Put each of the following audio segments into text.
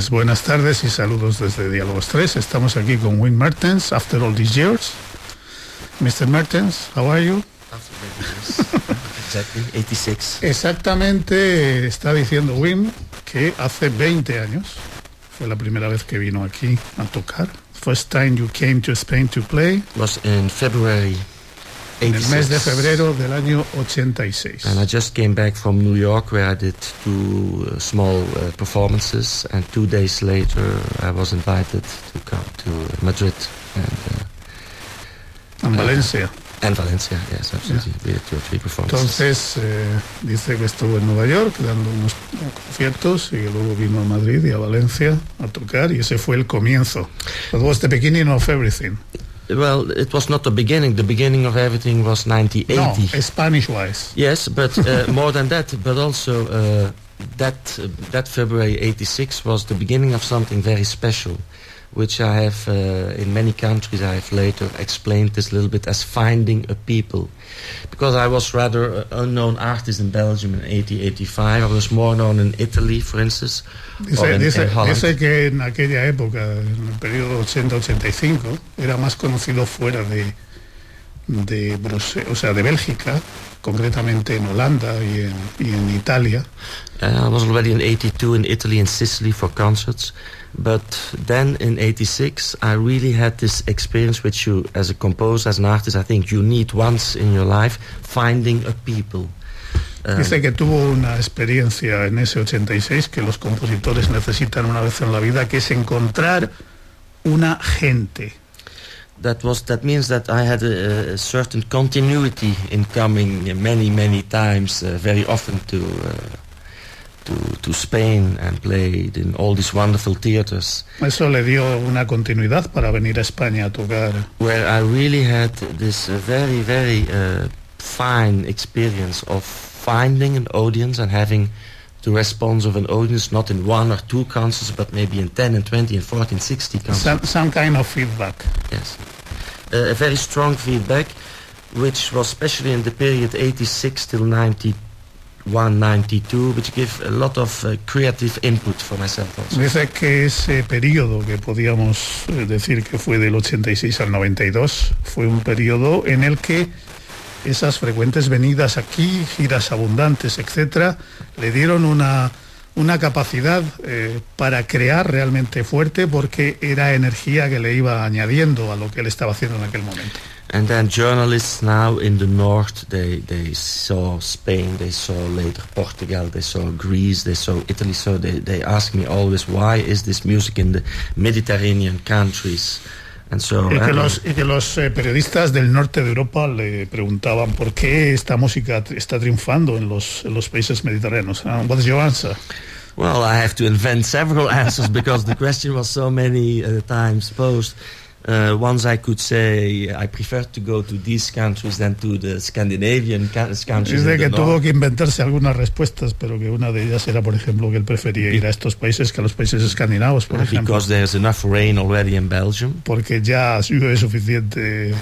pues buenas tardes y saludos desde Diálogos 3. Estamos aquí con Win Martens, After All These Years. Mr. Martens, how are you? exactly, 86. Exactamente, está diciendo Wim que hace 20 años fue la primera vez que vino aquí a tocar. First time you came to Spain to play, was in February en el mes de 86. febrero del año 86. And I just came back from New York where I did two uh, small uh, performances and two days later I was invited to come to Madrid and, En Valencia. uh, and Valencia, yes, absolutely. We did two or three performances. Entonces eh, dice que estuvo en Nueva York dando unos conciertos y luego vino a Madrid y a Valencia a tocar y ese fue el comienzo. That was the beginning of everything. Well, it was not the beginning. The beginning of everything was 1980. No, Spanish wise. Yes, but uh, more than that, but also uh, that uh, that February '86 was the beginning of something very special, which I have uh, in many countries. I have later explained this a little bit as finding a people, because I was rather an unknown artist in Belgium in 1885 I was more known in Italy, for instance, or in, dice- in Holland. dice que en aquella época, en el periodo 80-85, era más conocido fuera de, de, Bruse- o sea, de Bélgica, concretamente en Holanda y en, y en Italia. Uh, I was already in 82 in Italy and Sicily for concerts. But then in 86, I really had this experience which you, as a composer, as an artist, I think you need once in your life, finding a people. Um, Dice que tuvo una experiencia en ese 86 que los compositores necesitan una vez en la vida, que es encontrar una gente. that was that means that I had a, a certain continuity in coming many many times, uh, very often to uh, to to Spain and played in all these wonderful theaters. Eso le dio una continuidad para venir a España a tocar. where I really had this uh, very, very uh, fine experience of finding an audience and having the response of an audience not in one or two concerts, but maybe in 10 and 20 and 14, 60 concerts. Some, some kind of feedback. Yes. Uh, a very strong feedback, which was especially in the period 86 till 91, 92, which gave a lot of uh, creative input for myself also. Que ese periodo que podíamos eh, decir que fue del 86 al 92 fue un periodo en el que esas frecuentes venidas aquí, giras abundantes, etcétera, le dieron una, una capacidad eh, para crear realmente fuerte porque era energía que le iba añadiendo a lo que él estaba haciendo en aquel momento. And then journalists now in the north, they, they saw Spain, they saw later Portugal, they saw Greece, they saw Italy. So they, they ask me always, why is this music in the Mediterranean countries? And so Y que los, y que los eh, periodistas del norte de Europa le preguntaban por qué esta música está triunfando en los, en los países mediterráneos. Uh, what's your answer? well, I have to invent several answers because the question was so many uh, times posed. Uh, once I could say I prefer to go to these countries than to the Scandinavian countries. Dice in the que tuvo north. que inventarse algunas respuestas, pero que una de ellas era, por ejemplo, que él prefería ir a estos países que a los países escandinavos, por ejemplo, because there's enough rain already in Belgium. porque ya llueve suficiente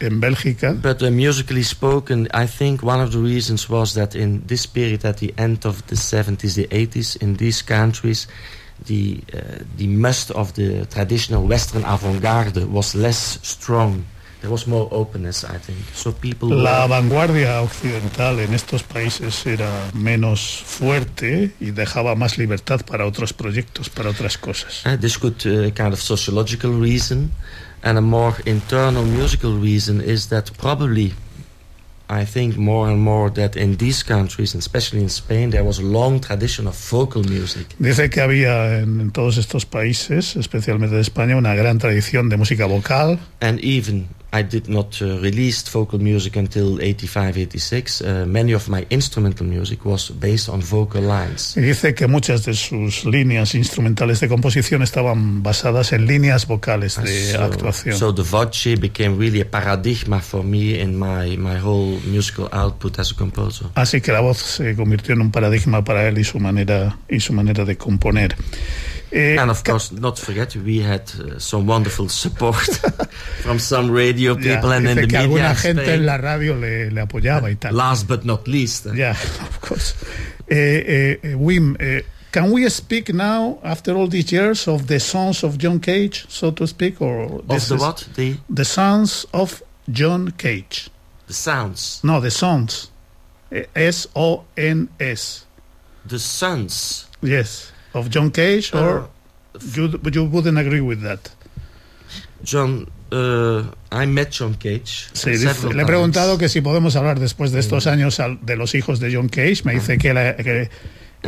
en Bélgica. But uh, musically spoken, I think one of the reasons was that in this period, at the end of the 70s, the 80s, in these countries, the uh, the must of the traditional Western avant-garde was less strong. There was more openness, I think. So people. La were- vanguardia occidental en estos países era menos fuerte y dejaba más libertad para otros proyectos, para otras cosas. Uh, this could uh, kind of sociological reason, and a more internal musical reason is that probably, I think more and more that in these countries, and especially in Spain, there was a long tradition of vocal music. Dice que había en, en todos estos países, especialmente de España, una gran tradición de música vocal And even I did not uh, release vocal music until 85, 86. Uh, many of my instrumental music was based on vocal lines. y dice que muchas de sus líneas instrumentales de composición estaban basadas en líneas vocales de so, actuación. so the voce became really a paradigma for me in my, my whole musical output as a composer. Así que la voz se convirtió en un paradigma para él y su manera y su manera de componer. Eh, And of course, not forget, we had uh, some wonderful support from some radio people and in the media. alguna gente Spain. en la radio le, le apoyaba y tal. Last but not least, uh, Yeah, of course. Eh, Wim, can we speak now, after all these years, of the sons of John Cage, so to speak, or of the what? The, The sons of John Cage. the sounds. No, the sons. S O N S. The sons. Yes, of John Cage, or Uh, you you wouldn't agree with that. John, uh, I met John Cage. Sí, uh, le he preguntado times. que si podemos hablar después de estos años al- de los hijos de John Cage. Me dice que, la- que,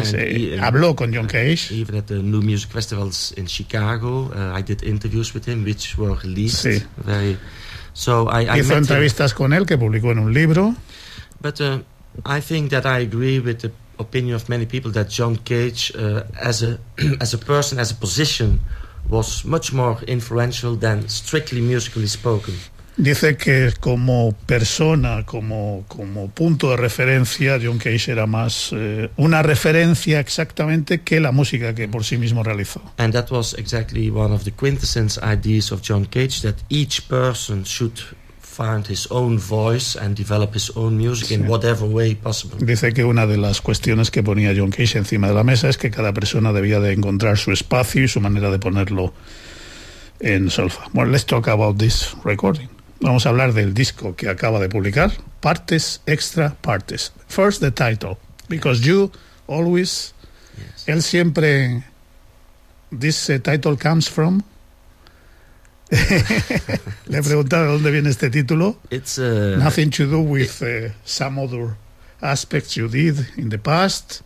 se- he- habló con John Cage. Even at the New Music Festivals in Chicago, uh, I did interviews with him, which were released. Sí. Very. So I, I Hizo met him. entrevistas con él que publicó en un libro. But uh, I think that I agree with the opinion of many people that John Cage, uh, as a as a person, as a position, was much more influential than strictly musically spoken. Dice que como persona, como, como punto de referencia, John Cage era más eh, una referencia exactamente que la música que por sí mismo realizó. And that was exactly one of the quintessence ideas of John Cage that each person should find his own voice and develop his own music in Sí. whatever way possible. Dice que una de las cuestiones que ponía John Cage encima de la mesa es que cada persona debía de encontrar su espacio y su manera de ponerlo en solfa. Bueno, let's talk about this recording. Vamos a hablar del disco que acaba de publicar, Partes Extra Partes. First the title, because you always, Yes. él siempre, this eh, title comes from. Le he preguntado de dónde viene este título. It's uh, Nothing to do with uh, some other aspects you did in the past.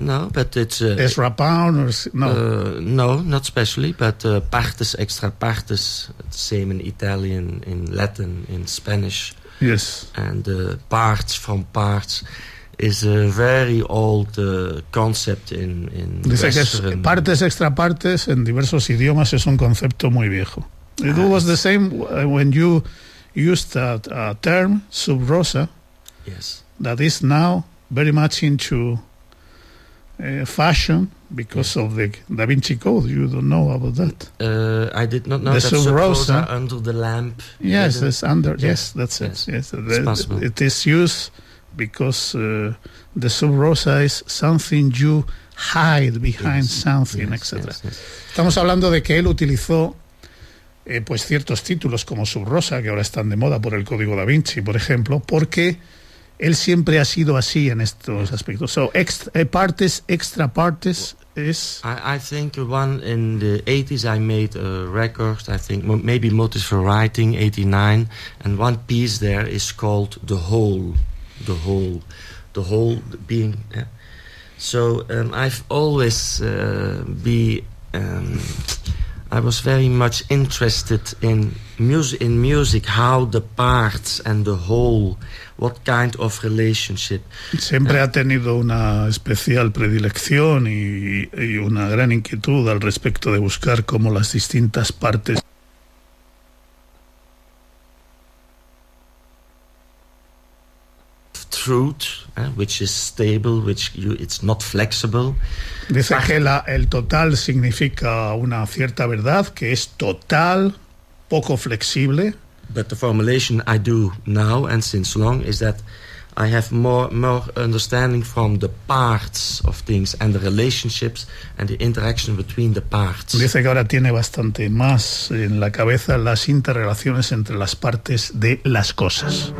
no, but it's uh, Ezra Pound or no. Uh, no, not specially, but uh, partes, extra partes, same in Italian, in Latin, in Spanish, yes. and uh, parts from parts is a very old uh, concept in in Dice que es partes extra partes en diversos idiomas es un concepto muy viejo. It Ah, was the same uh, when you used that a term sub rosa yes, that is now very much into uh, fashion because of the Da Vinci Code. You don't know about that. uh, I did not know The that Sub Rosa. Under the lamp. Yes, it's under. Yeah. Yes, that's Yes. it. Yes, It's The- possible. it is used because uh, the sub rosa is something you hide behind Yes, something, etc. Estamos hablando de que él utilizó eh, pues ciertos títulos como sub rosa que ahora están de moda por el código da Vinci, por ejemplo, porque él siempre ha sido así en estos aspectos. So, extra, eh, partes, extra partes es I, I think one in the 80s I made a record, I think maybe Motives for Writing, 89, and one piece there is called The Whole. The Whole. The Whole being. So um, I've always uh, be. Um, I was very much interested in music, in music, how the parts and the whole, what kind of relationship. siempre ha tenido una especial predilección y, y una gran inquietud al respecto de buscar cómo las distintas partes fruit, uh, which is stable, which you, it's not flexible. Dice que la, el total significa una cierta verdad, que es total, poco flexible. But the formulation I do now and since long is that I have more more understanding from the parts of things and the relationships and the interaction between the parts. Dice que ahora tiene bastante más en la cabeza las interrelaciones entre las partes de las cosas.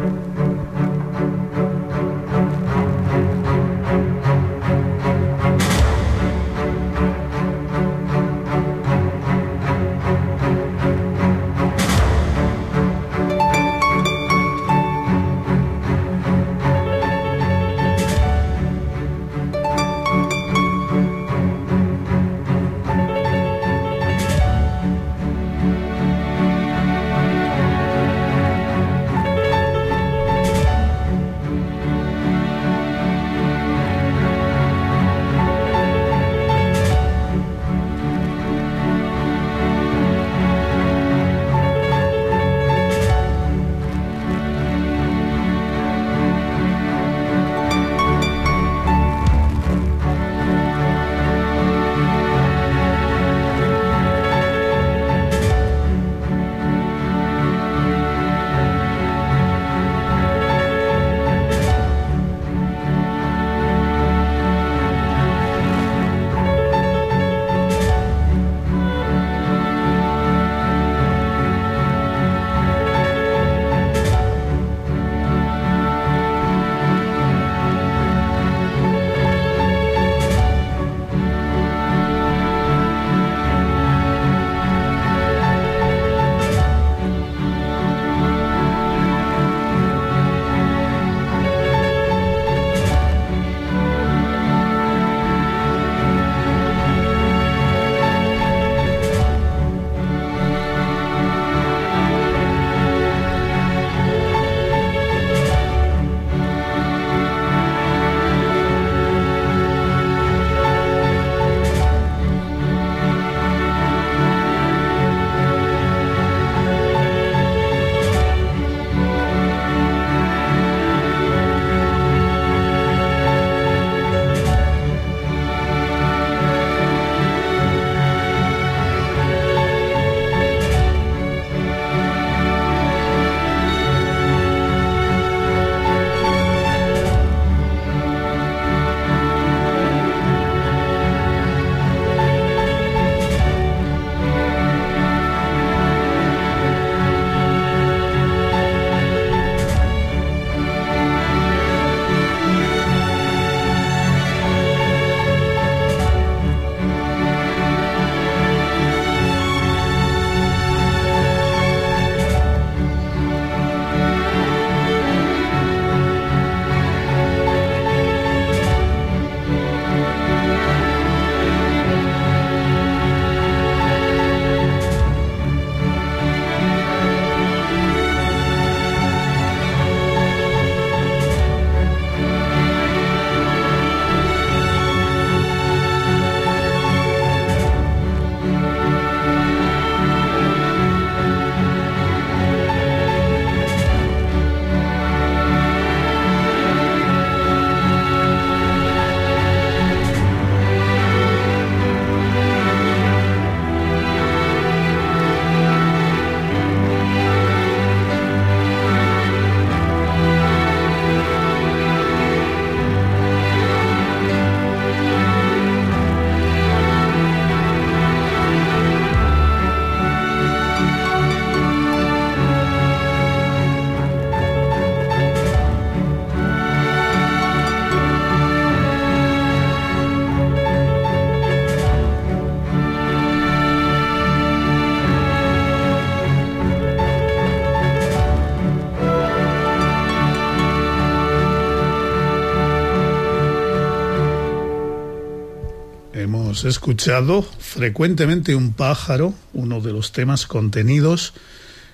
Hemos escuchado frecuentemente un pájaro, uno de los temas contenidos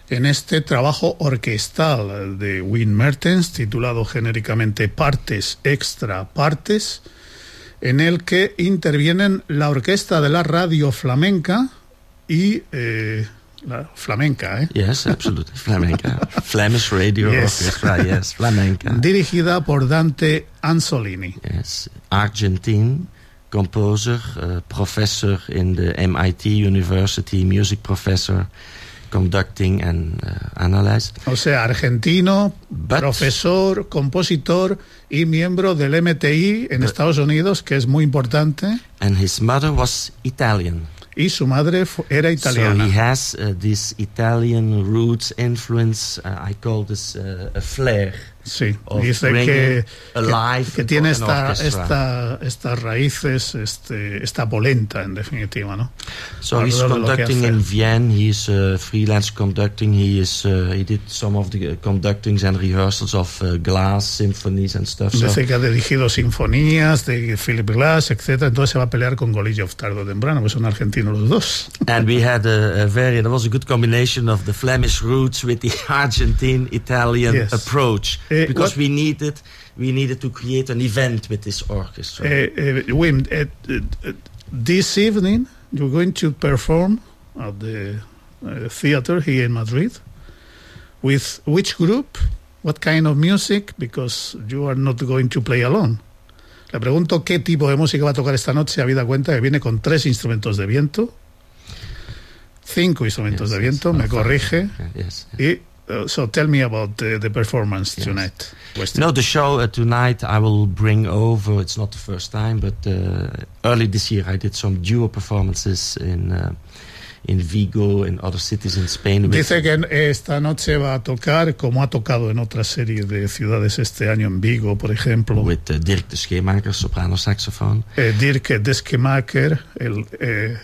en este trabajo orquestal de Win Mertens, titulado genéricamente Partes Extra Partes, en el que intervienen la orquesta de la radio flamenca y eh, la flamenca, ¿eh? Yes, absolutely. Flamenca. Flemish Radio Yes. Orchestra, yes. Flamenca. dirigida por Dante Anzolini. Yes. Argentine composer, uh, professor in the MIT University, music professor, conducting and uh, analyze. O sea, argentino, But- profesor, compositor y miembro del MTI en Estados Unidos, que es muy importante, And his mother was Italian. y su madre era So he has uh, this Italian roots influence. Uh, I call this uh, a flair. Sí, dice que, que, que tiene esta, esta, estas raíces, este, esta polenta, en definitiva, ¿no? So he's Alrededor conducting in Vienna. He's uh, freelance conducting. He is uh, he did some of the uh, conductings and rehearsals of uh, Glass symphonies and stuff. So Dice que ha dirigido sinfonías de Philip Glass, etcétera. Entonces se va a pelear con Golillov tarde o temprano, pues son argentinos los dos. and we had a, a very there was a good combination of the Flemish roots with the Argentine Italian Yes. approach Eh, because what- we needed we needed to create an event with this orchestra. Uh, uh, Wim, uh, uh, uh, this evening you're going to perform at the uh, theater here in Madrid. With which group? What kind of music? Because you are not going to play alone. Le pregunto qué tipo de música va a tocar esta noche, habida cuenta que viene con tres instrumentos de viento, cinco instrumentos Yes, de yes. viento, Oh, me corrige. Yes. Y, uh, so tell me about the, the performance Yes. tonight. Weston. No, the show uh, tonight I will bring over. It's not the first time, but uh, early this year I did some duo performances in uh, in Vigo and other cities in Spain. Dice que esta noche va a tocar, como ha tocado en otra serie de ciudades este año, en Vigo, por ejemplo, with uh, Dirk de Scheemaker, soprano saxophone. eh, Dirk Deskemaker. El, eh,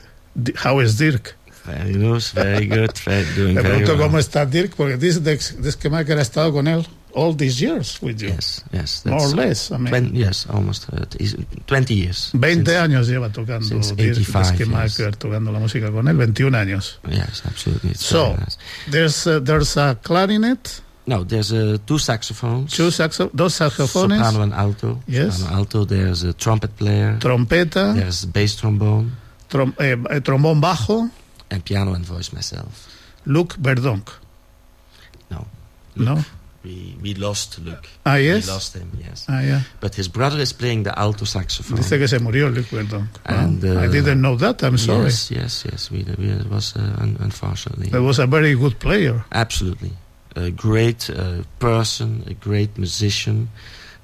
how is Dirk? Very good, very good, very, doing Le very pregunto well. cómo está Dirk, porque dice Des- Deskemaker ha estado con él all these years with you. Yes, yes. More or less. I mean, Twen- yes, almost uh, t- is- 20 years. 20 since- años lleva tocando since Dirk 85 Deskemaker, tocando la música con él, 21 años. Yes, absolutely. So, nice. There's, uh, there's a clarinet, No, there's uh, two saxophones. two saxo dos saxofones, Soprano and alto. Yes. Soprano, alto. There's a trumpet player. trompeta, There's bass trombone. trom- eh, eh, trombón bajo, And piano and voice myself. Luc Verdonk. No. No? We, we lost Luc. Ah, yes? We lost him, yes. Ah, yeah. But his brother is playing the alto saxophone. Dice que se murió Luc Verdonk. And, Ah, I uh, didn't know that, I'm sorry. Yes, yes, yes. We, we, it was uh, un- unfortunately. He was a very good player. Absolutely. A great uh, person, a great musician.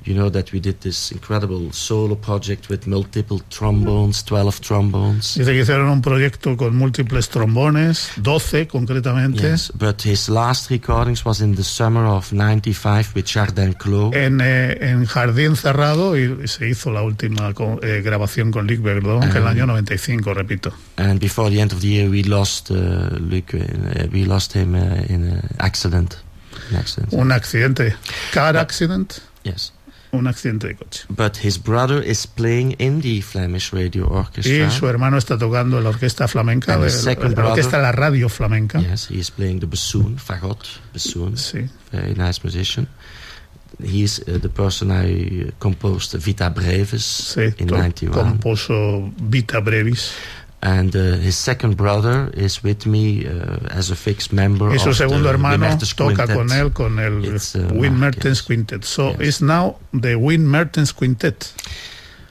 You know that we did this incredible solo project with multiple trombones, 12 trombones. Dice que hicieron un proyecto con múltiples trombones, 12 concretamente, Yes, but his last recordings was in the summer of 95 with Jardin Clos. en, eh, en Jardín Cerrado y se hizo la última co- eh, grabación con Luc Verdonk en el año 95, repito. And before the end of the year, we lost uh, Luc. Uh, we lost him uh, in an accident. An accident. Un accidente, car accident, Yes. Un accidente de coche. But his brother is playing in the Flemish Radio Orchestra. Y su hermano está tocando la orquesta flamenca, de- la orquesta brother- la radio flamenca. Yes, he is playing the bassoon, fagot, bassoon. Sí. Very nice musician. He's uh, the person I composed Vita Brevis Sí, in to- 91. compuso Vita Brevis. And uh, his second brother is with me uh, as a fixed member Y su of segundo the hermano toca Quintet. con él con el uh, Win Mertens yes. Quintet. So Yes. it's now the Win Mertens Quintet.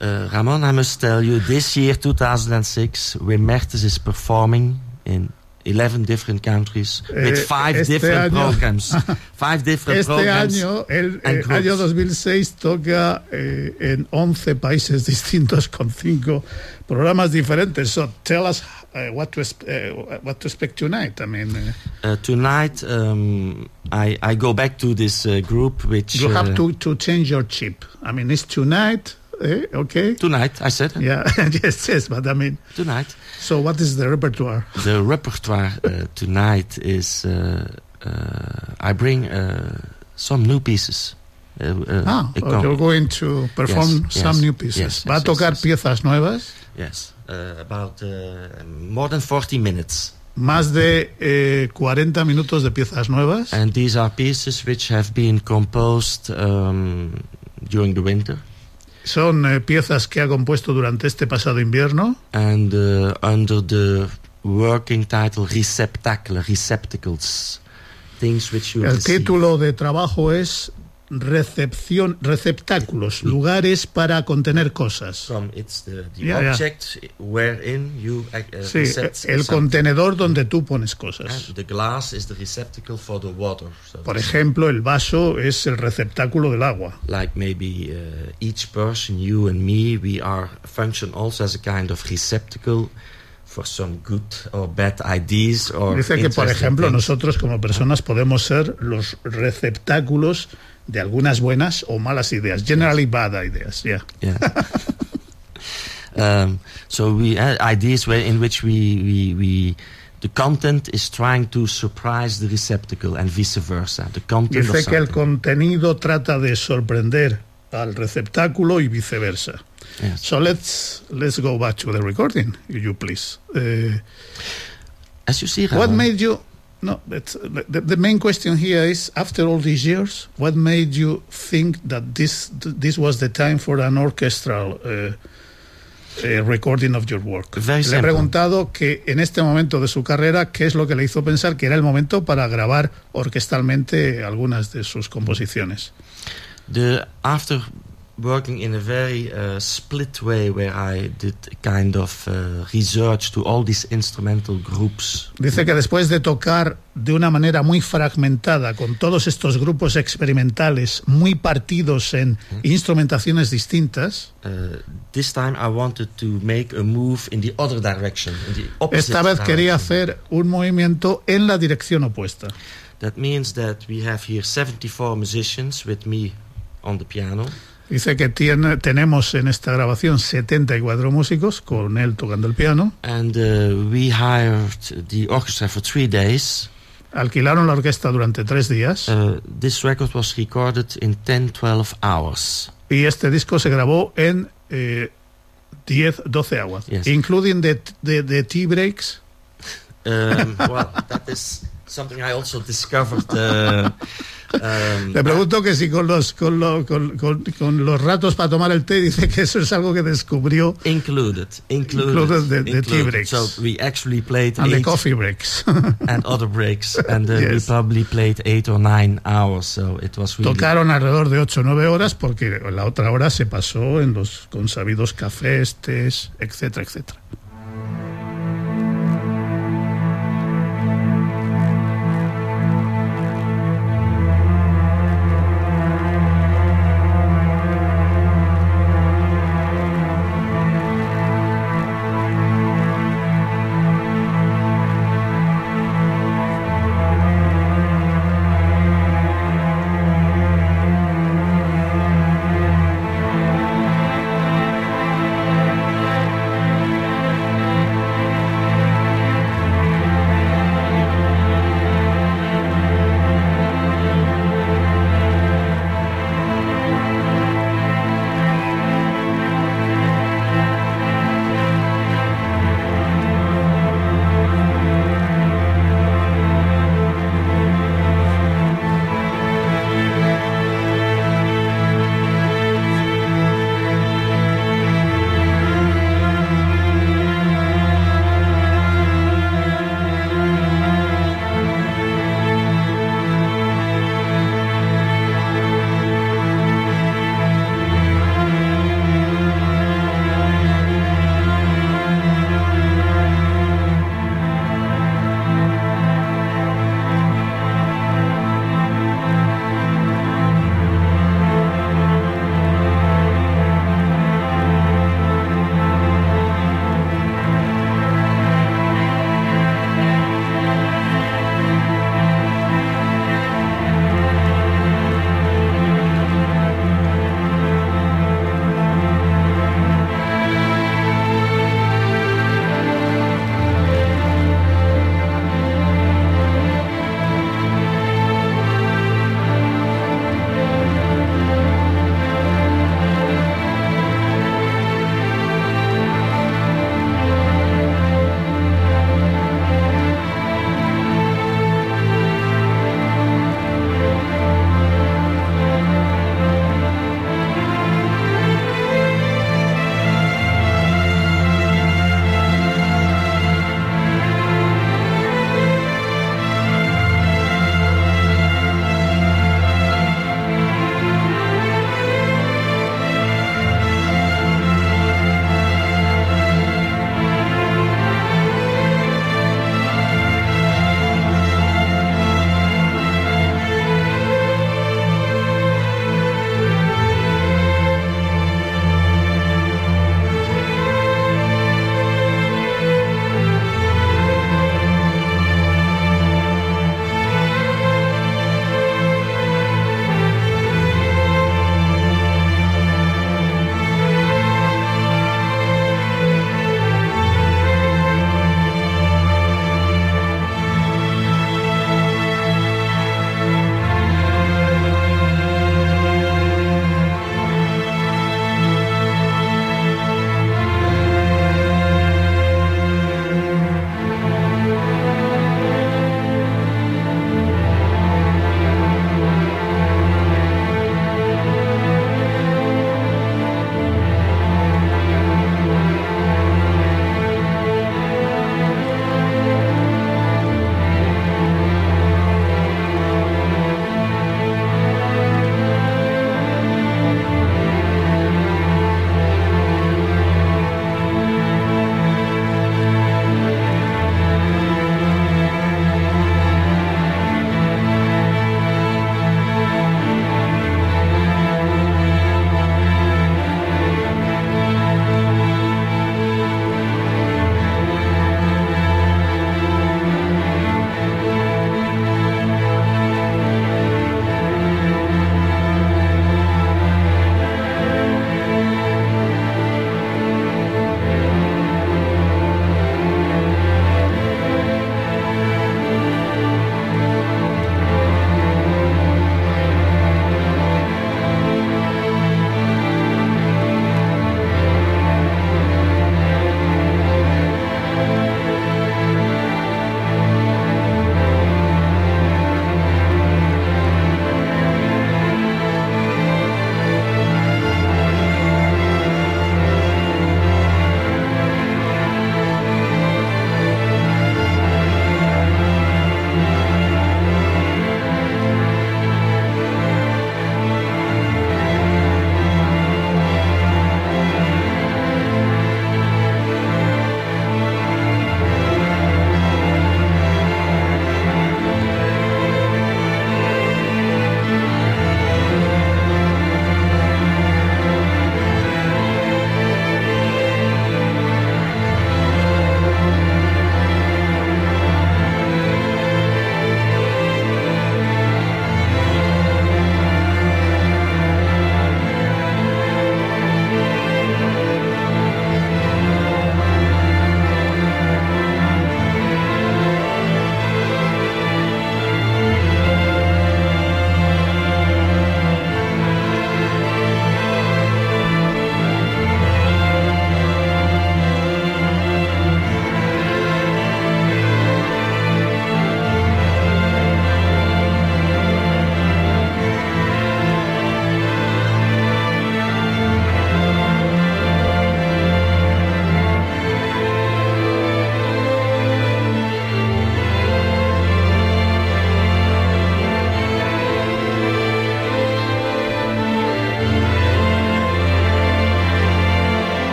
Uh, Ramon, I must tell you, this year, 2006, Wim Mertens is performing in 11 different countries Eh, with five este different año- programs. five different Este programs. año, el and eh, año 2006, toca eh, en 11 países distintos con cinco programas diferentes. So tell us uh, what, to uh, what to expect tonight. I mean, uh, Uh, tonight, um, I, I go back to this uh, group which... you uh, have to, to change your chip. I mean, it's tonight, eh? okay? Tonight, I said. Yeah, yes, yes, but I mean, Tonight. so what is the repertoire? The repertoire uh, tonight is... Uh, uh, I bring uh, some new pieces. Uh, uh, Ah, oh, you're going to perform Yes, some yes, new pieces. yes, Va a tocar piezas nuevas, Yes, uh, about uh, more than 40 minutes. más de eh, 40 minutos de piezas nuevas. And these are pieces which have been composed um, during the winter. Son eh, piezas que ha compuesto durante este pasado invierno. And uh, under the working title receptacle, receptacles, things which you El título de trabajo es recepción, receptáculos, lugares para contener cosas. It's the, the Yeah, yeah. object wherein you uh, uh, Sí, recept el contenedor donde tú pones cosas. The glass is the receptacle for the water. So Por ejemplo, el vaso es el receptáculo del agua. like maybe uh, each person, you and me, we are function also as a kind of receptacle for some good or bad ideas or Dice que, por ejemplo, things. nosotros como personas podemos ser los receptáculos de algunas buenas o malas ideas. Generally bad ideas, yeah. Yeah. um, so we had ideas where in which we, we we the content is trying to surprise the receptacle and vice versa. The content Dice que el contenido trata de sorprender al receptáculo y viceversa. Yes. So let's let's go back to the recording, if you please. Uh, As you see, what Ramon, made you? No, but the, the main question here is: after all these years, what made you think that this this was the time for an orchestral uh, uh, recording of your work? Very le he preguntado que en este momento de su carrera, ¿qué es lo que le hizo pensar que era el momento para grabar orquestalmente algunas de sus composiciones? the after working in a very uh, split way where I did kind of uh, research to all these instrumental groups. Dice que después de tocar de una manera muy fragmentada con todos estos grupos experimentales muy partidos en instrumentaciones distintas, Uh, this time I wanted to make a move in the other direction, in the opposite esta vez quería hacer un movimiento en la dirección opuesta. That means that we have here 74 musicians with me on the piano. Dice que tiene, tenemos en esta grabación 74 músicos con él tocando el piano. And uh, we hired the orchestra for three days. Alquilaron la orquesta durante tres días Uh, this record was recorded in 10, 12 hours. y este disco se grabó en eh, 10, 12 aguas, Yes. including the, the, the tea breaks. Um, well, that is something I also discovered. Uh, um, Le pregunto que si con los, con, lo- con- con- con los ratos para tomar el té, dice que eso es algo que descubrió included, included, Included the- the tea included. breaks. So we actually played and the eight coffee breaks. and other breaks, and uh, we Yes. probably played eight or nine hours. So it was really Tocaron alrededor de 8 o 9 horas porque la otra hora se pasó en los consabidos cafés, tés, etcétera, etcétera.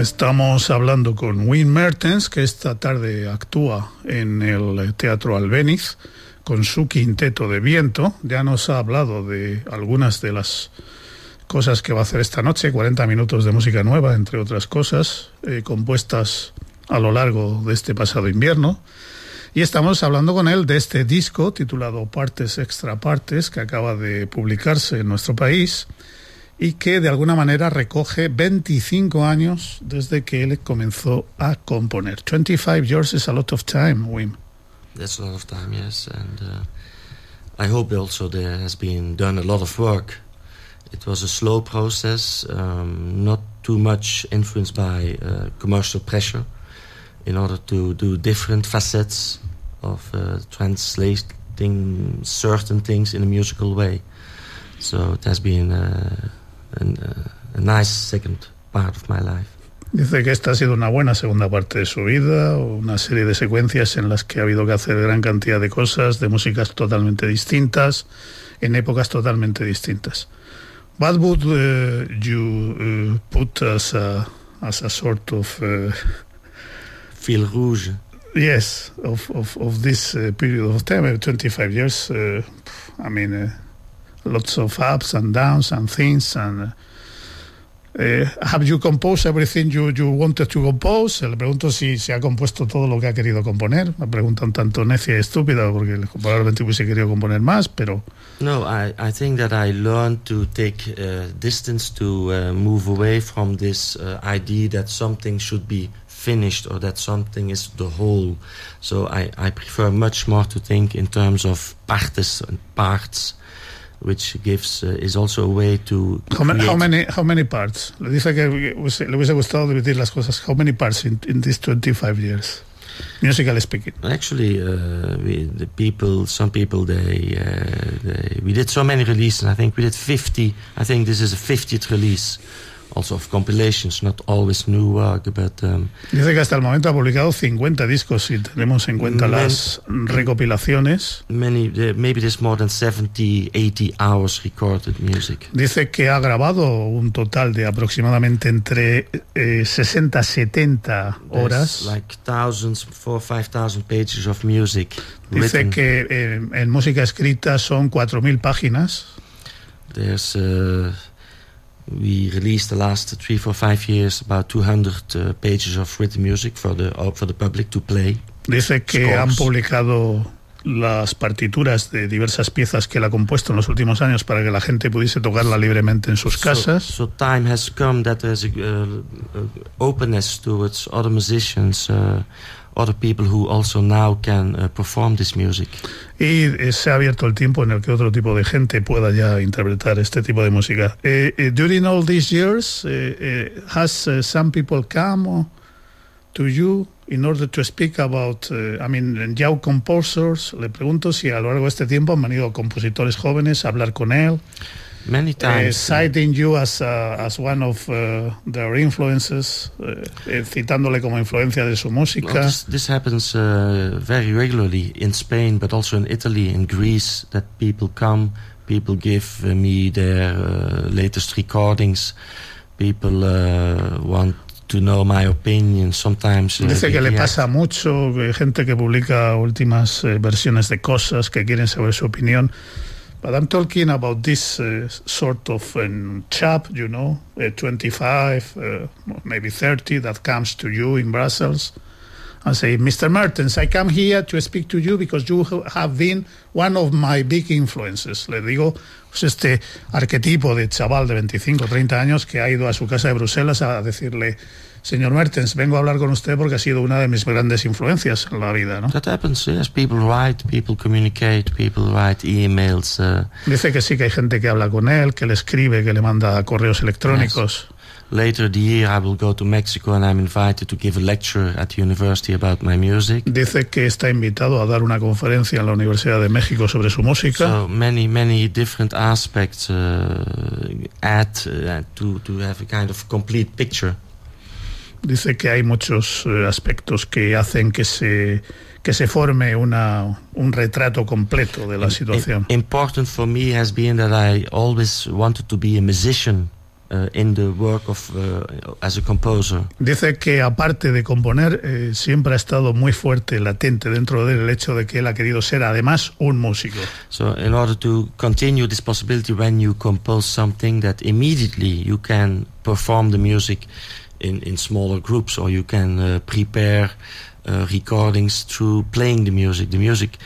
Estamos hablando con Wim Mertens, que esta tarde actúa en el Teatro Albéniz con su quinteto de viento. Ya nos ha hablado de algunas de las cosas que va a hacer esta noche, 40 minutos de música nueva, entre otras cosas, eh, compuestas a lo largo de este pasado invierno. Y estamos hablando con él de este disco titulado Partes Extra Partes, que acaba de publicarse en nuestro país y que de alguna manera recoge 25 años desde que él comenzó a componer. 25 years is a lot of time, Wim. That's a lot of time, yes. And uh, I hope also there has been done a lot of work. It was a slow process, um, not too much influenced by uh, commercial pressure in order to do different facets of uh, translating certain things in a musical way. So it has been uh, an, uh, a nice second part of my life. Dice que esta ha sido una buena segunda parte de su vida, una serie de secuencias en las que ha habido que hacer gran cantidad de cosas, de músicas totalmente distintas, en épocas totalmente distintas. What would uh, you uh, put as a, as a sort of... Uh, Fil rouge. Yes, of, of, of this uh, period of time, 25 years. Uh, I mean, uh, lots of ups and downs and things. And uh, have you composed everything you, you wanted to compose? Le pregunto si se ha compuesto todo lo que ha querido componer. Me preguntan tanto necia y estúpida porque probablemente hubiese querido componer más, pero. No, I, I think that I learned to take uh, distance to uh, move away from this uh, idea that something should be finished or that something is the whole. So I, I prefer much more to think in terms of partes and parts, which gives uh, is also a way to. How, how many, how many parts? Luisa, dice que hubiese- le hubiese gustado dividir las cosas. How many parts in, in these 25 years? Musical speaking. Actually, uh, we, the people, some people, they, uh, they, we did so many releases. I think we did 50. I think this is a 50th release, also of compilations, not always new work, but um, Dice que hasta el momento ha publicado 50 discos si tenemos en cuenta las recopilaciones. many, there- maybe there's more than 70, 80 hours recorded music. Dice que ha grabado un total de aproximadamente entre eh, 60 70 There's horas. like thousands, four or five thousand pages of music Dice written. que eh, en música escrita son 4.000 páginas. There's uh, we released the last three, four, five years about 200 uh, pages of written music for the uh, for the public to play. Dice que Scores. han publicado las partituras de diversas piezas que él ha compuesto en los últimos años para que la gente pudiese tocarla libremente en sus So, casas. so time has come that there's a, uh, uh, openness towards other musicians, uh, other people who also now can uh, perform this music. Y eh, se ha abierto el tiempo en el que otro tipo de gente pueda ya interpretar este tipo de música. Eh, during all these years, has some people come to you in order to speak about, I mean, young composers? Le pregunto si a lo largo de este tiempo han venido compositores jóvenes a hablar con él, Many eh, times, uh, citing you as, uh, as one of uh, their influences, eh, eh, citándole como influencia de su well, música. this, this happens uh, very regularly in Spain, but also in Italy, in Greece. That people come, people give uh, me their uh, latest recordings. People uh, want to know my opinion. Sometimes uh, Dice que le pasa mucho, hay gente que publica últimas eh, versiones de cosas, que quieren saber su opinión. But I'm talking about this uh, sort of um, chap, you know, uh, 25, uh, maybe 30, that comes to you in Brussels and say, Mr. Mertens, I come here to speak to you because you have been one of my big influences. Le digo, pues este arquetipo de chaval de 25, 30 años que ha ido a su casa de Bruselas a decirle, señor Mertens, vengo a hablar con usted porque ha sido una de mis grandes influencias en la vida, ¿no? That happens, yes. People write, people communicate, people write emails. Uh, Dice que sí que hay gente que habla con él, que le escribe, que le manda correos electrónicos. later the year, I will go to Mexico and I'm invited to give a lecture at the university about my music. Dice que está invitado a dar una conferencia en la Universidad de México sobre su música. So many, many different aspects uh, add uh, to, to have a kind of complete picture. Dice que hay muchos eh, aspectos que hacen que se que se forme una, un retrato completo de la situación. Im- important for me has been that I always wanted to be a musician uh, in the work of uh, as a composer. Dice que aparte de componer, eh, siempre ha estado muy fuerte, latente dentro de él el hecho de que él ha querido ser además un músico. So in order to continue this possibility when you compose something that immediately you can perform the music in, in smaller groups or you can uh, prepare uh, recordings through playing the music. The music,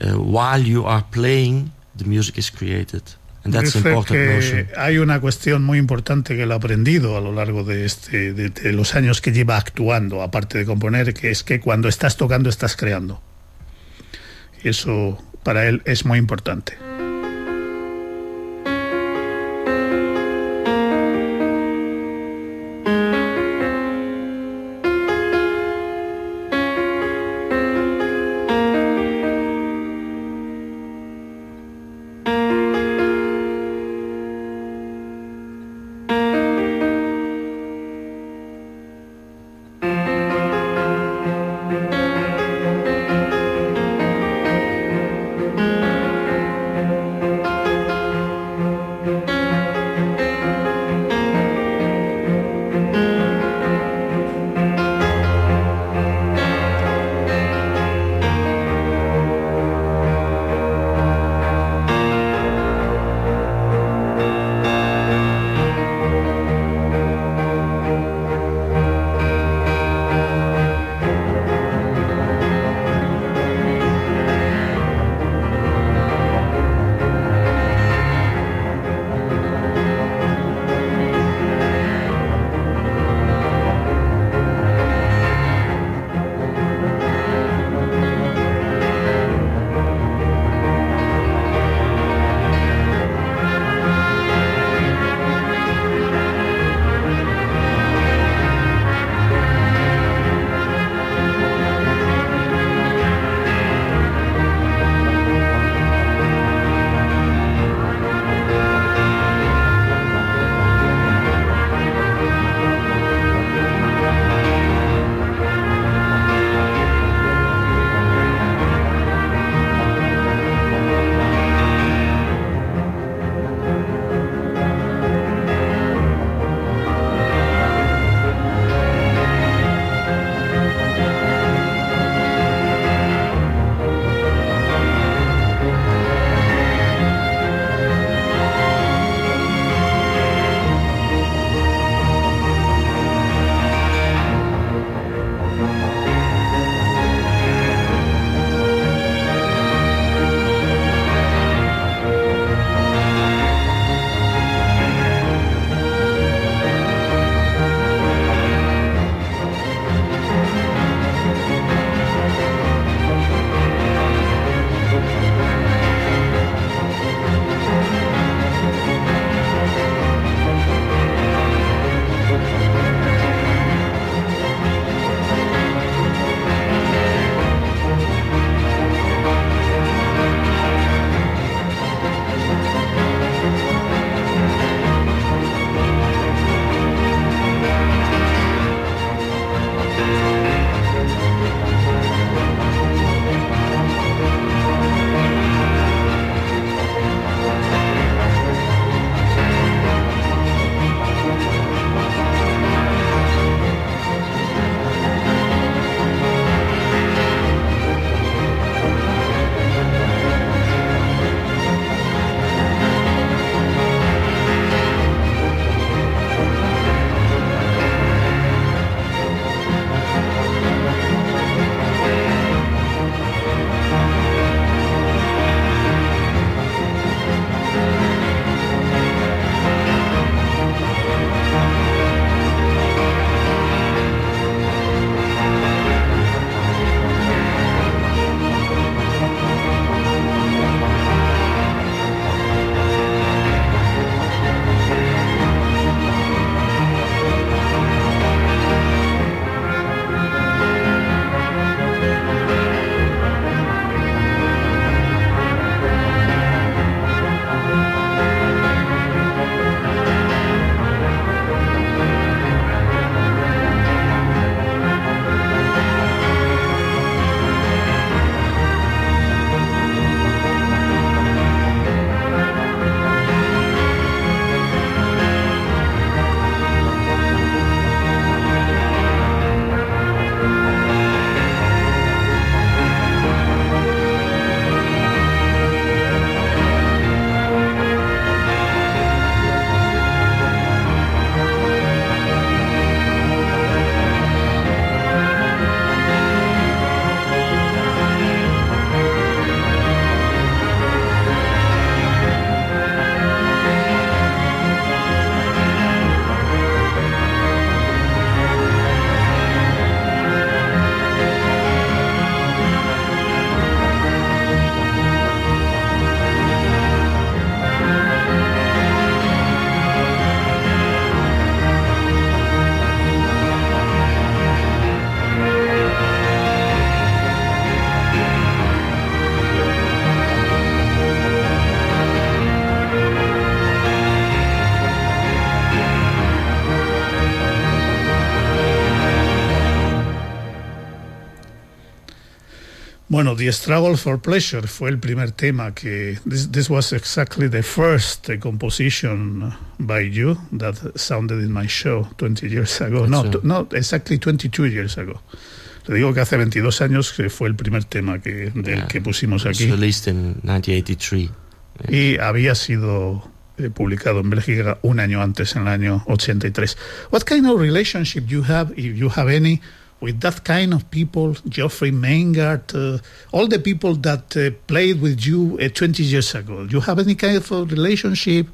uh, while you are playing, the music is created. And that's Dice important notion. que hay una cuestión muy importante que él ha aprendido a lo largo de, este, de, de los años que lleva actuando, aparte de componer, que es que cuando estás tocando estás creando. Y eso para él es muy importante. Bueno, The Struggle for Pleasure fue el primer tema que this, this was exactly the first uh, composition by you that sounded in my show 20 years ago. No, no, exactly 22 years ago. Le digo que hace 22 años que fue el primer tema que del Yeah. que pusimos It was aquí released in 1983. y había sido eh, publicado en Bélgica un año antes, en el año 83. What kind of relationship you have, if you have any, with that kind of people, Geoffrey Maingard, uh, all the people that uh, played with you uh, 20 years ago? do You have any kind of relationship?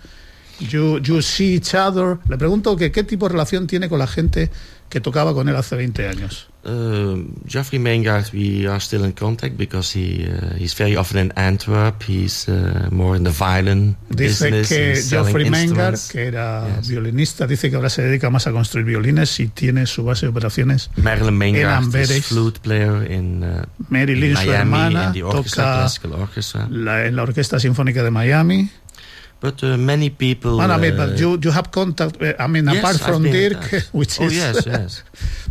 You, you see each other? Le pregunto que qué tipo de relación tiene con la gente que tocaba con él hace 20 años. Uh, Geoffrey Maingard, we are still in contact because he uh, he's very often in Antwerp. He's uh, more in the violin Dice business, que Geoffrey Maingard, que era Yes. violinista, dice que ahora se dedica más a construir violines y tiene su base de operaciones. Marilyn Maingard Amberes. is flute player in uh, Mary Lynn, su Miami hermana, in the orchestra, toca la- en la Orquesta Sinfónica de Miami. But uh, many people. I mean, uh, but you, you have contact, eh, I mean, yes, apart from Dirk, which oh is... yes, yes.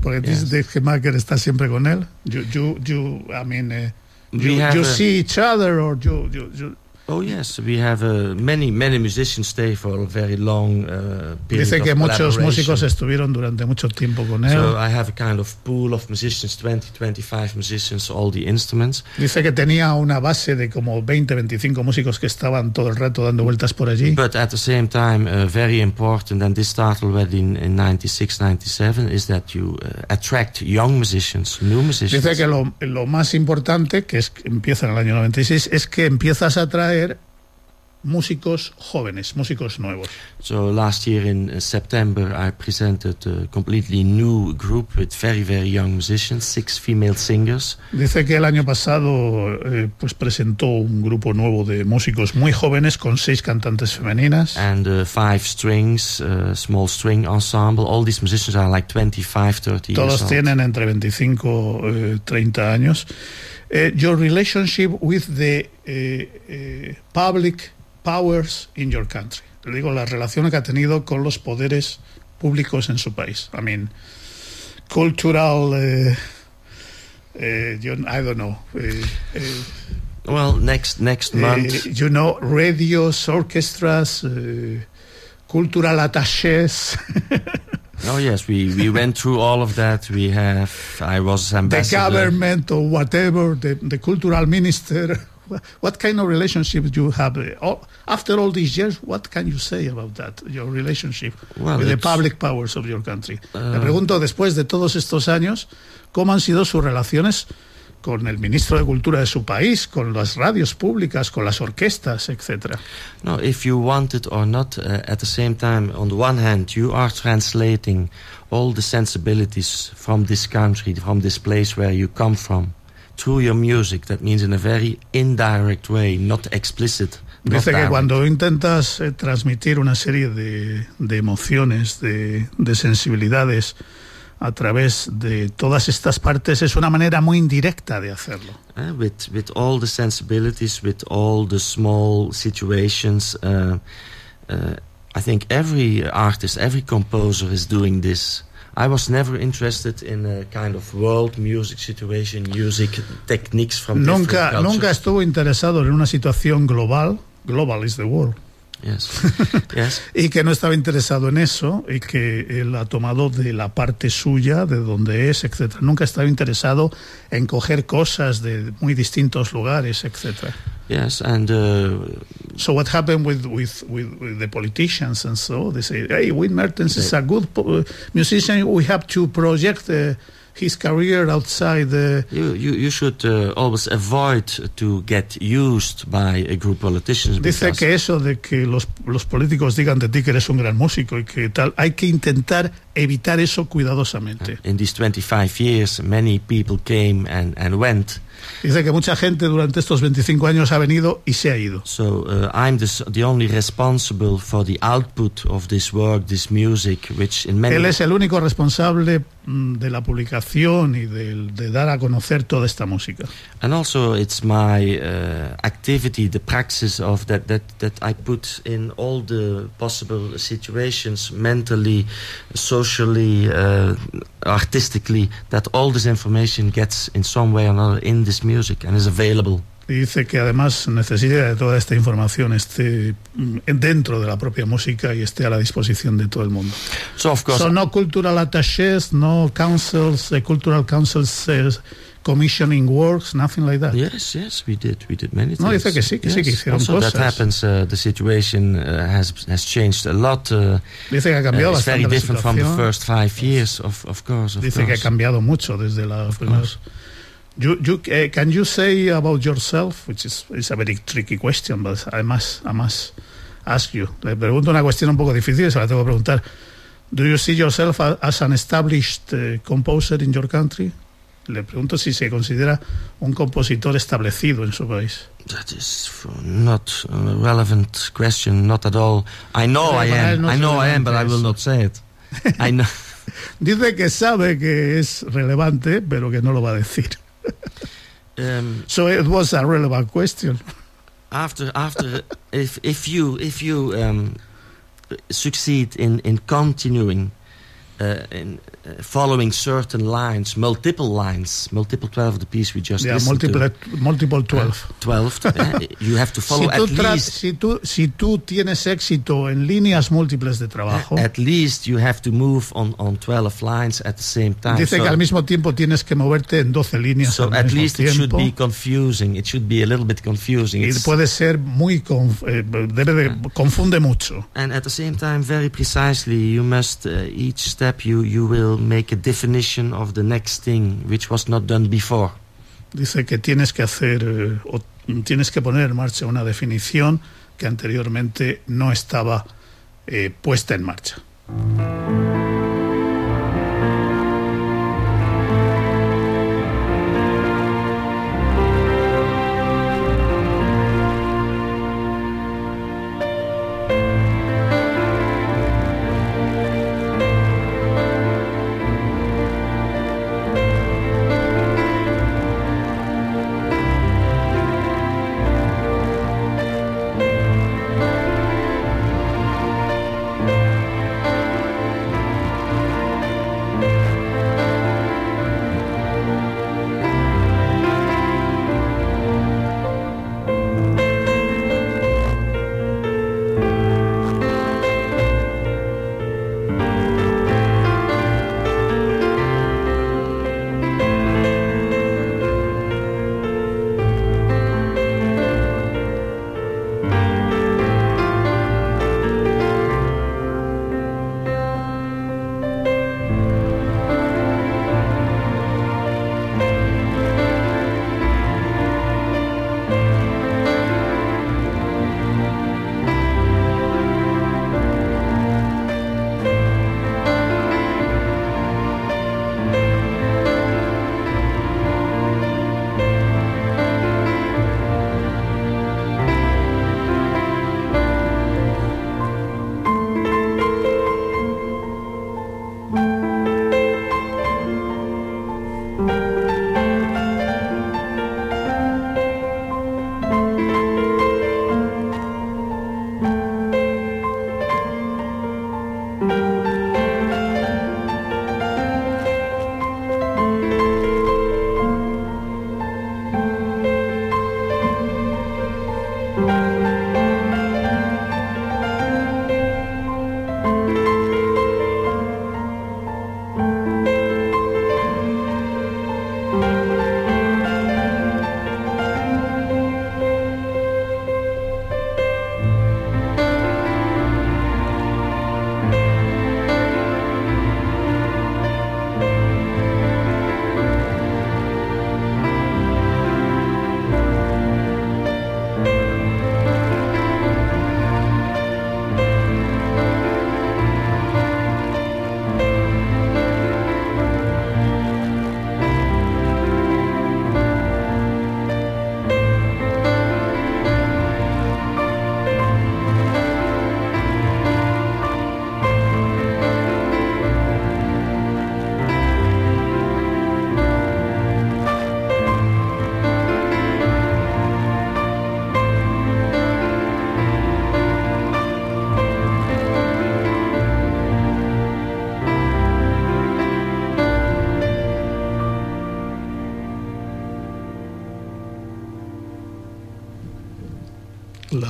Porque Yes. Dirk Macker está siempre con él. You, you, you I mean, eh, you, you a- see each other or you... you, you Oh yes, we have uh, many many musicians stay for a very long uh, period dice que muchos músicos estuvieron durante mucho tiempo con él. So I have a kind of pool of musicians, 20, 25 musicians, all the instruments. Dice que tenía una base de como 20, 25 músicos que estaban todo el rato dando vueltas por allí. But at the same time, uh, very important, and this started already in, in 96, 97, is that you uh, attract young musicians, new musicians. Dice que lo, lo más importante, que es que empieza en el año 96, es que empiezas a traer músicos jóvenes, músicos nuevos. So last year in uh, September, I presented a completely new group with very, very young musicians, six female singers. Dice que el año pasado eh, pues presentó un grupo nuevo de músicos muy jóvenes con seis cantantes femeninas. and uh, five strings, uh, small string ensemble. All these musicians are like 25, 30 years Todos old. tienen entre 25 y 30 años. Eh, your relationship with the eh, eh, public powers in your country. Le digo, la relación que ha tenido con los poderes públicos en su país. I mean, cultural, eh, you- I don't know, eh, Well, next next month, you know, radios, orchestras, cultural attachés, oh yes, we, we went through all of that. We have, I was ambassador. the government or whatever, the, the cultural minister. What kind of relationship do you have? After all these years, what can you say about that, your relationship Well, with the public powers of your country? Le Uh, pregunto, después de todos estos años, ¿cómo han sido sus relaciones con el ministro de Cultura de su país, con las radios públicas, con las orquestas, etcétera? No, if you want it or not, uh, at the same time, on the one hand, you are translating all the sensibilities from this country, from this place where you come from, through your music. That means in a very indirect way, not explicit. Dice que cuando intentas eh, transmitir una serie de, de emociones, de, de sensibilidades a través de todas estas partes, es una manera muy indirecta de hacerlo. Uh, with with all the sensibilities, with all the small situations. Uh, uh, I think every artist, every composer is doing this. I was never interested in a kind of world music situation, music techniques from Nunca, different cultures. nunca estuvo interesado en una situación global, global is the world, Yes, yes. y que no estaba interesado en eso y que él ha tomado de la parte suya, de donde es, etcétera. Nunca estaba interesado en coger cosas de muy distintos lugares, etcétera. Yes, and uh, So what happened with, with, with, with the politicians and so they say, hey, Win Mertens is a good musician. We have to project uh, his career outside the. you, you, you should uh, always avoid to get used by a group of politicians. Dice que eso de que los, los políticos digan de ti que eres un gran músico y que tal, hay que intentar evitar eso cuidadosamente. in these 25 years, many people came and, and went. Dice que mucha gente durante estos 25 años ha venido y se ha ido. So uh, I'm the, the only responsible for the output of this work, this music, which in many Él es el único responsable mm, de la publicación y del- de, dar a conocer toda esta música. and also it's my uh, activity, the praxis of that, that that I put in all the possible situations, mentally, socially, uh, artistically, that all this information gets in some way or another in this music and is available. Y dice que además necesita de toda esta información esté mm, dentro de la propia música y esté a la disposición de todo el mundo. So of course, So no cultural attachés, no councils, cultural councils eh, commissioning works, nothing like that. yes, yes, we did, we did many things. No, dice que sí, que sí, que hicieron also, that happens. Uh, the situation uh, has has changed a lot. Uh, Dice que ha cambiado uh, it's very different from the first five years, of of course. Of Dice que ha course. cambiado mucho desde la primera. course. You, you, eh, can you say about yourself, which is, is a very tricky question, but I must, I must ask you. Le pregunto una cuestión un poco difícil, se la tengo que preguntar. Do you see yourself as an established eh, composer in your country? Le pregunto si se considera un compositor establecido en su país. That is not a relevant question, not at all. I know I am. no I know I am, but I will not say it. I know. Dice que sabe que es relevante, pero que no lo va a decir. Um, So it was a relevant question. after after if if you if you um, succeed in in continuing uh, in uh, following certain lines, multiple lines, multiple twelve of the piece we just Yeah, multiple, to. multiple 12. Twelve. uh, you have to follow si, at least. si, tú, si tú tienes éxito en líneas múltiples de trabajo, At least you have to move on, on 12 lines at the same time. dice So- que al mismo tiempo tienes que moverte en 12 líneas So al at mismo least it should be confusing. It should be a little bit confusing. y It's- puede ser muy conf- eh, debe de, confunde mucho and at the same time, very precisely, you must uh, each step you you will make a definition of the next thing, which was not done before. dice que tienes que hacer eh, o tienes que poner en marcha una definición que anteriormente no estaba eh, puesta en marcha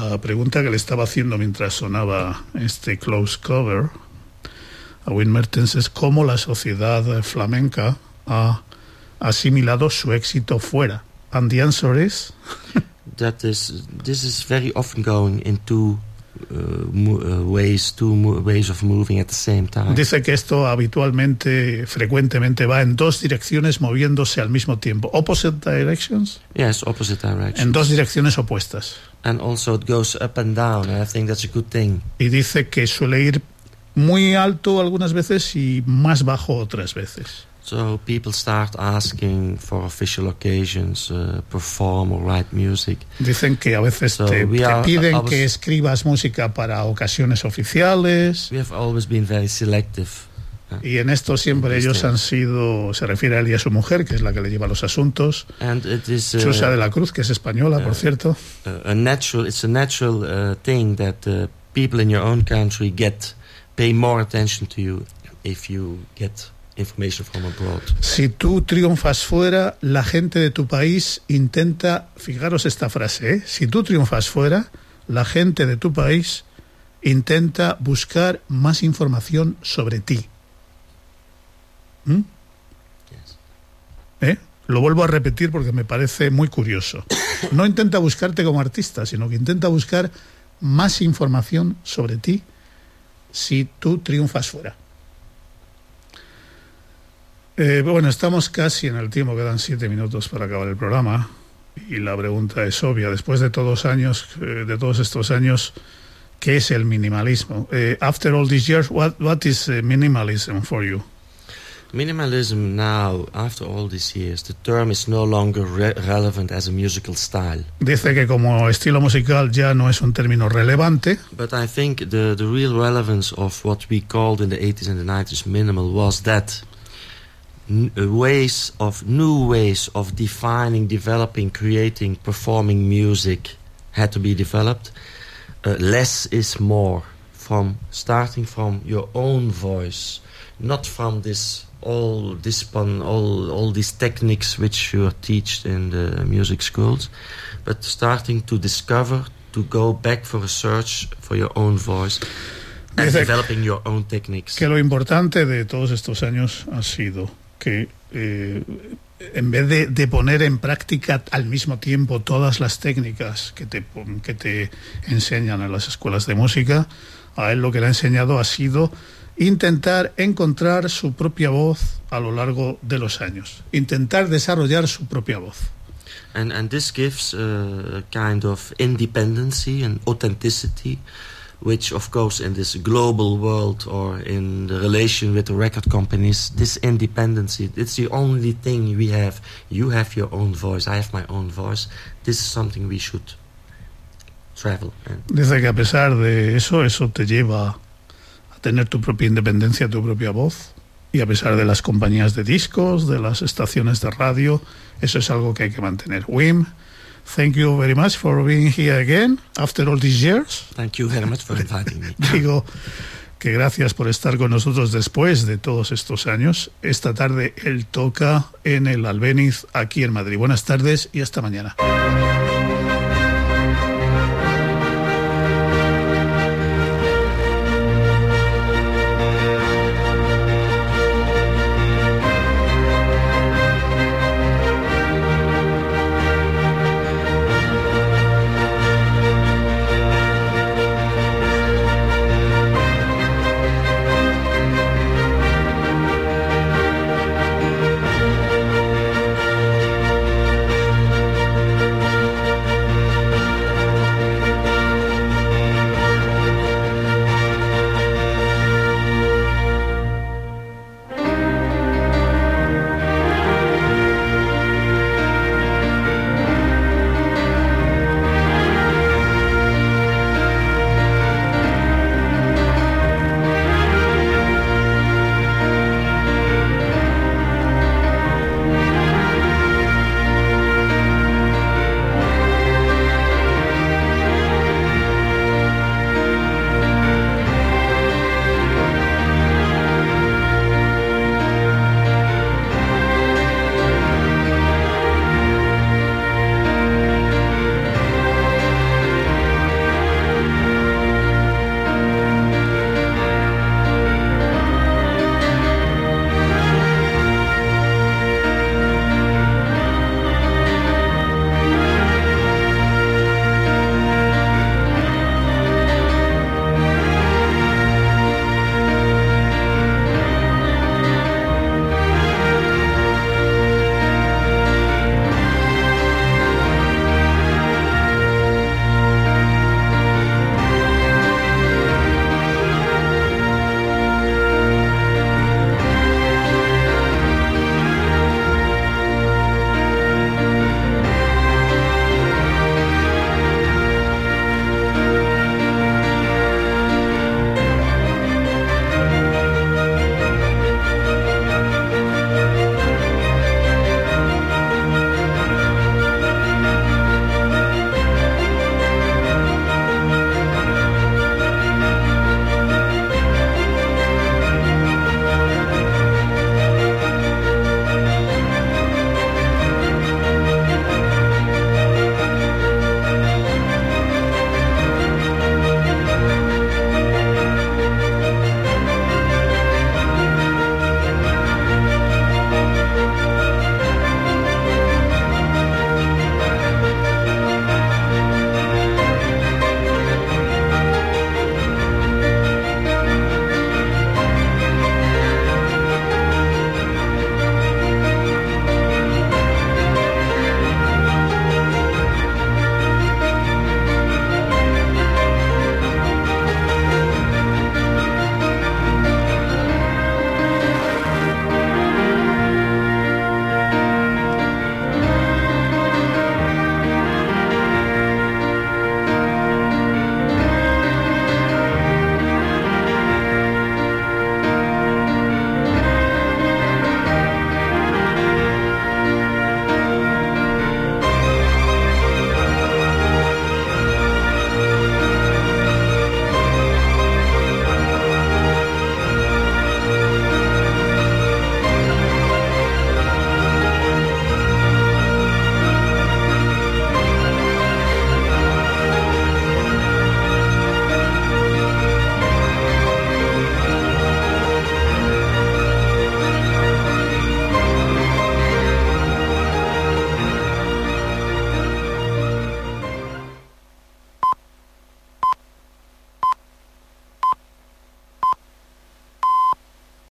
La pregunta que le estaba haciendo mientras sonaba este close cover a Win Mertens es cómo la sociedad flamenca ha asimilado su éxito fuera. And the answer is That is, this is very often going in two uh, mo- uh, ways, two ways of moving at the same time. Dice que esto habitualmente, frecuentemente va en dos direcciones moviéndose al mismo tiempo. Opposite directions, yes, opposite direction. en dos direcciones opuestas. and also it goes up and down, and I think that's a good thing. Y dice que suele ir muy alto algunas veces y más bajo otras veces. So people start asking for official occasions, uh, perform or write music. Dicen que a veces So te, we te are- piden I was- que escribas música para ocasiones oficiales. We have always been very selective. Y en esto siempre ellos han sido, se refiere a él y a su mujer, que es la que le lleva los asuntos. And it is uh, Chusa de la Cruz, que es española, por uh, cierto. uh, a natural. It's a natural uh, thing that uh, people in your own country get pay more attention to you if you get information from abroad. Si tú triunfas fuera, la gente de tu país intenta, fijaros esta frase, ¿eh? si tú triunfas fuera, la gente de tu país intenta buscar más información sobre ti. ¿Mm? Yes. ¿Eh? Lo vuelvo a repetir porque me parece muy curioso. No intenta buscarte como artista, sino que intenta buscar más información sobre ti si tú triunfas fuera. Eh, bueno, estamos casi en el tiempo, quedan siete minutos para acabar el programa. Y la pregunta es obvia. Después de todos años, eh, de todos estos años, ¿qué es el minimalismo? Eh, after all these years, what, what is eh, minimalism for you? Minimalism now, after all these years, the term is no longer re- relevant as a musical style. Dice que como estilo musical ya no es un término relevante, But I think the, the real relevance of what we called in the 80s and the 90s minimal was that ways of new ways of defining, developing, creating, performing music had to be developed. Uh, less is more. From starting from your own voice, not from this all this pon- all all these techniques which you are taught in the music schools, but starting to discover, to go back for a search for your own voice, and developing your own techniques. que lo importante de todos estos años ha sido que eh, en vez de, de poner en práctica al mismo tiempo todas las técnicas que te, que te enseñan en las escuelas de música, a él lo que le ha enseñado ha sido intentar encontrar su propia voz a lo largo de los años, intentar desarrollar su propia voz. And and this gives uh, a kind of independency and authenticity, which of course in this global world or in the relation with the record companies, this independency, it's the only thing we have. You have your own voice, I have my own voice. This is something we should travel and Dice que a pesar de eso, eso te lleva a tener tu propia independencia, tu propia voz. Y a pesar de las compañías de discos, de las estaciones de radio, eso es algo que hay que mantener. Wim, thank you very much for being here again after all these years. thank you very much for inviting me. Digo que gracias por estar con nosotros después de todos estos años. Esta tarde él toca en el Albéniz aquí en Madrid. Buenas tardes y hasta mañana.